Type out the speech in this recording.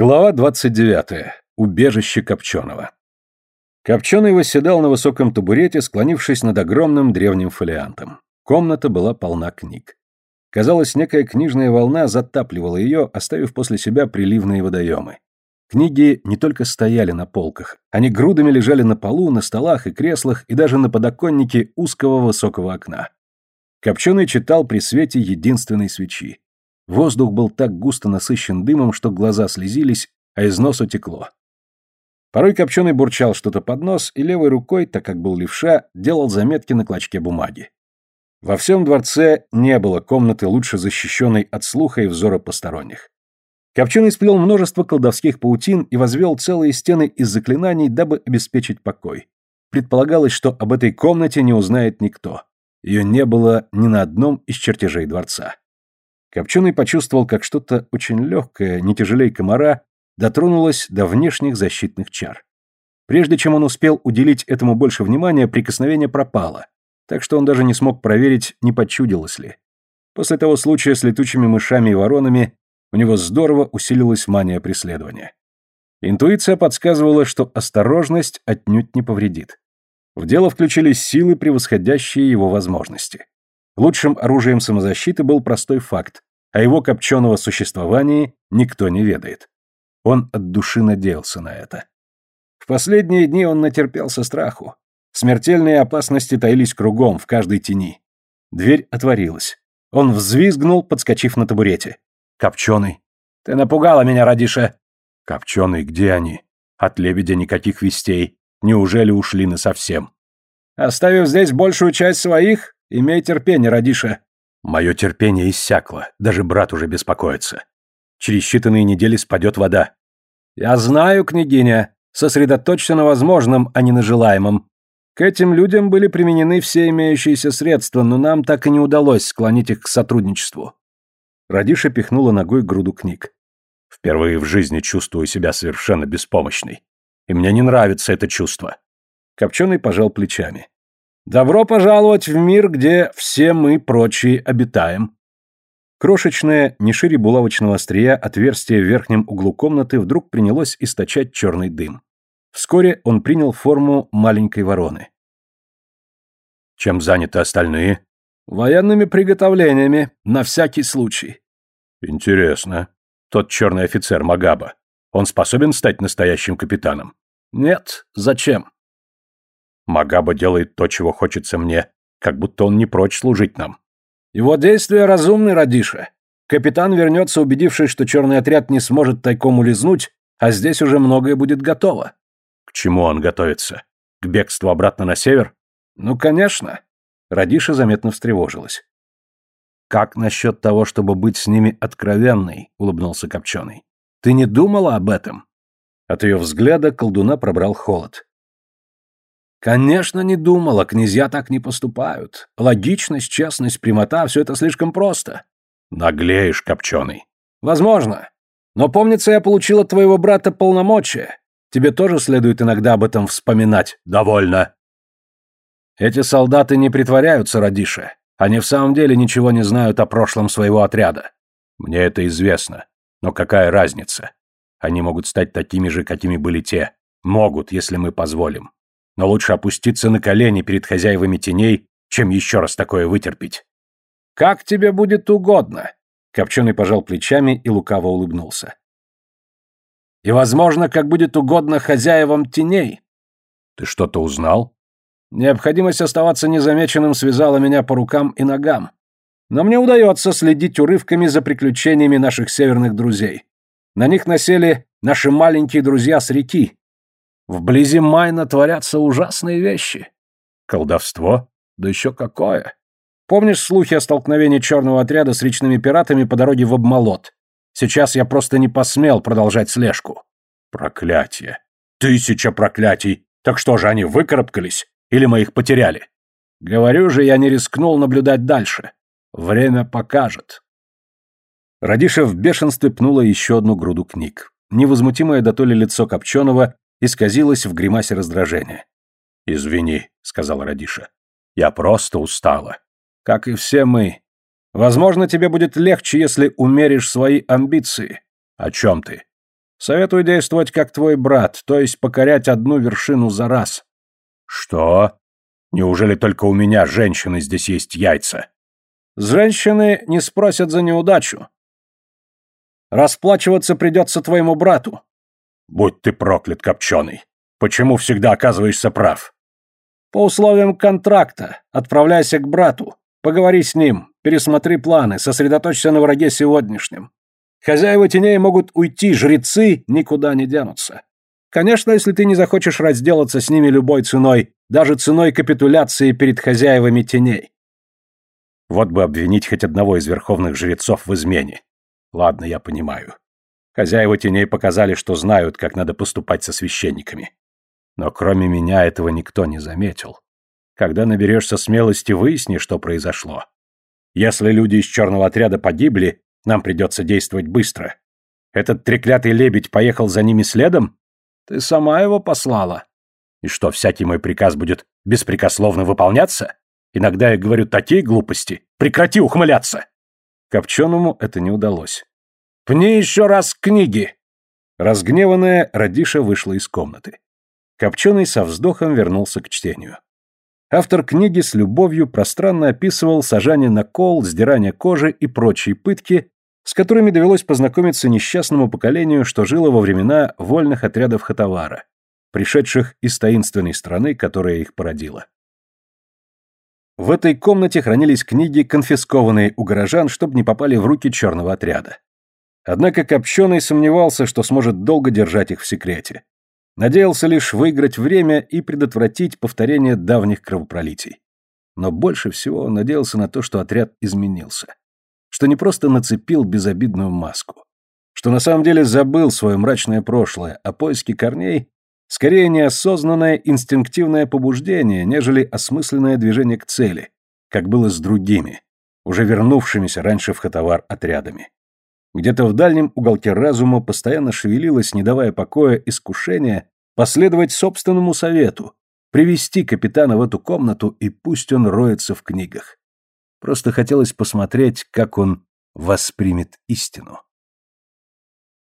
Глава 29. Убежище Копченого. Копченый восседал на высоком табурете, склонившись над огромным древним фолиантом. Комната была полна книг. Казалось, некая книжная волна затапливала ее, оставив после себя приливные водоемы. Книги не только стояли на полках, они грудами лежали на полу, на столах и креслах и даже на подоконнике узкого высокого окна. Копченый читал при свете единственной свечи. Воздух был так густо насыщен дымом, что глаза слезились, а из носа текло. Порой Копченый бурчал что-то под нос и левой рукой, так как был левша, делал заметки на клочке бумаги. Во всем дворце не было комнаты, лучше защищенной от слуха и взора посторонних. Копченый сплел множество колдовских паутин и возвел целые стены из заклинаний, дабы обеспечить покой. Предполагалось, что об этой комнате не узнает никто. Ее не было ни на одном из чертежей дворца. Копченый почувствовал, как что-то очень легкое, не тяжелей комара, дотронулось до внешних защитных чар. Прежде чем он успел уделить этому больше внимания, прикосновение пропало, так что он даже не смог проверить, не подчудилось ли. После того случая с летучими мышами и воронами у него здорово усилилась мания преследования. Интуиция подсказывала, что осторожность отнюдь не повредит. В дело включились силы, превосходящие его возможности. Лучшим оружием самозащиты был простой факт. О его копченого существовании никто не ведает. Он от души надеялся на это. В последние дни он натерпелся страху. Смертельные опасности таились кругом, в каждой тени. Дверь отворилась. Он взвизгнул, подскочив на табурете. «Копченый!» «Ты напугала меня, Радиша!» «Копченый, где они? От лебедя никаких вестей. Неужели ушли насовсем?» «Оставив здесь большую часть своих, Имей терпение, Радиша. Мое терпение иссякло, даже брат уже беспокоится. Через считанные недели спадет вода. Я знаю, княгиня, сосредоточься на возможном, а не на желаемом. К этим людям были применены все имеющиеся средства, но нам так и не удалось склонить их к сотрудничеству. Радиша пихнула ногой груду книг. Впервые в жизни чувствую себя совершенно беспомощной. И мне не нравится это чувство. Копченый пожал плечами. Добро пожаловать в мир, где все мы прочие обитаем. Крошечное, не шире булавочного острия, отверстие в верхнем углу комнаты вдруг принялось источать черный дым. Вскоре он принял форму маленькой вороны. Чем заняты остальные? Военными приготовлениями, на всякий случай. Интересно. Тот черный офицер Магаба, он способен стать настоящим капитаном? Нет, зачем? Магаба делает то, чего хочется мне, как будто он не прочь служить нам. Его действия разумны, Радиша. Капитан вернется, убедившись, что черный отряд не сможет тайком улизнуть, а здесь уже многое будет готово. К чему он готовится? К бегству обратно на север? Ну, конечно. Радиша заметно встревожилась. «Как насчет того, чтобы быть с ними откровенной?» — улыбнулся Копченый. «Ты не думала об этом?» От ее взгляда колдуна пробрал холод. Конечно, не думала, князья так не поступают. Логичность, честность, прямота — все это слишком просто. Наглеешь, копченый. Возможно. Но помнится, я получила твоего брата полномочия. Тебе тоже следует иногда об этом вспоминать. Довольно. Эти солдаты не притворяются, Радиша. Они в самом деле ничего не знают о прошлом своего отряда. Мне это известно. Но какая разница? Они могут стать такими же, какими были те. Могут, если мы позволим но лучше опуститься на колени перед хозяевами теней, чем еще раз такое вытерпеть. «Как тебе будет угодно», — Копченый пожал плечами и лукаво улыбнулся. «И, возможно, как будет угодно хозяевам теней». «Ты что-то узнал?» «Необходимость оставаться незамеченным связала меня по рукам и ногам. Но мне удается следить урывками за приключениями наших северных друзей. На них насели наши маленькие друзья с реки, Вблизи Майна творятся ужасные вещи. Колдовство? Да еще какое. Помнишь слухи о столкновении черного отряда с речными пиратами по дороге в Обмолот? Сейчас я просто не посмел продолжать слежку. Проклятие. Тысяча проклятий. Так что же, они выкарабкались? Или мы их потеряли? Говорю же, я не рискнул наблюдать дальше. Время покажет. Радиша в бешенстве пнула еще одну груду книг. Невозмутимое до то ли лицо Копченого исказилась в гримасе раздражения. «Извини», — сказала Радиша. «Я просто устала. Как и все мы. Возможно, тебе будет легче, если умеришь свои амбиции. О чем ты?» Советую действовать как твой брат, то есть покорять одну вершину за раз. Что? Неужели только у меня, женщины, здесь есть яйца? Женщины не спросят за неудачу. Расплачиваться придется твоему брату. Будь ты проклят, копченый. Почему всегда оказываешься прав? По условиям контракта. Отправляйся к брату. Поговори с ним. Пересмотри планы. Сосредоточься на враге сегодняшнем. Хозяева теней могут уйти, жрецы никуда не денутся. Конечно, если ты не захочешь разделаться с ними любой ценой, даже ценой капитуляции перед хозяевами теней. Вот бы обвинить хоть одного из верховных жрецов в измене. Ладно, я понимаю. Хозяева теней показали, что знают, как надо поступать со священниками. Но кроме меня этого никто не заметил. Когда наберешься смелости, выясни, что произошло. Если люди из черного отряда погибли, нам придется действовать быстро. Этот треклятый лебедь поехал за ними следом? Ты сама его послала. И что, всякий мой приказ будет беспрекословно выполняться? Иногда я говорю такие глупости. Прекрати ухмыляться. Копченому это не удалось. «Пни еще раз книги!» Разгневанная, Радиша вышла из комнаты. Копченый со вздохом вернулся к чтению. Автор книги с любовью пространно описывал сажание на кол, сдирание кожи и прочие пытки, с которыми довелось познакомиться несчастному поколению, что жило во времена вольных отрядов Хатавара, пришедших из таинственной страны, которая их породила. В этой комнате хранились книги, конфискованные у горожан, чтобы не попали в руки черного отряда. Однако Копченый сомневался, что сможет долго держать их в секрете. Надеялся лишь выиграть время и предотвратить повторение давних кровопролитий. Но больше всего он надеялся на то, что отряд изменился что не просто нацепил безобидную маску, что на самом деле забыл свое мрачное прошлое, а поиски корней — скорее неосознанное инстинктивное побуждение, нежели осмысленное движение к цели, как было с другими, уже вернувшимися раньше в Хатавар отрядами. Где-то в дальнем уголке разума постоянно шевелилось, не давая покоя, искушение последовать собственному совету, привести капитана в эту комнату и пусть он роется в книгах. Просто хотелось посмотреть, как он воспримет истину.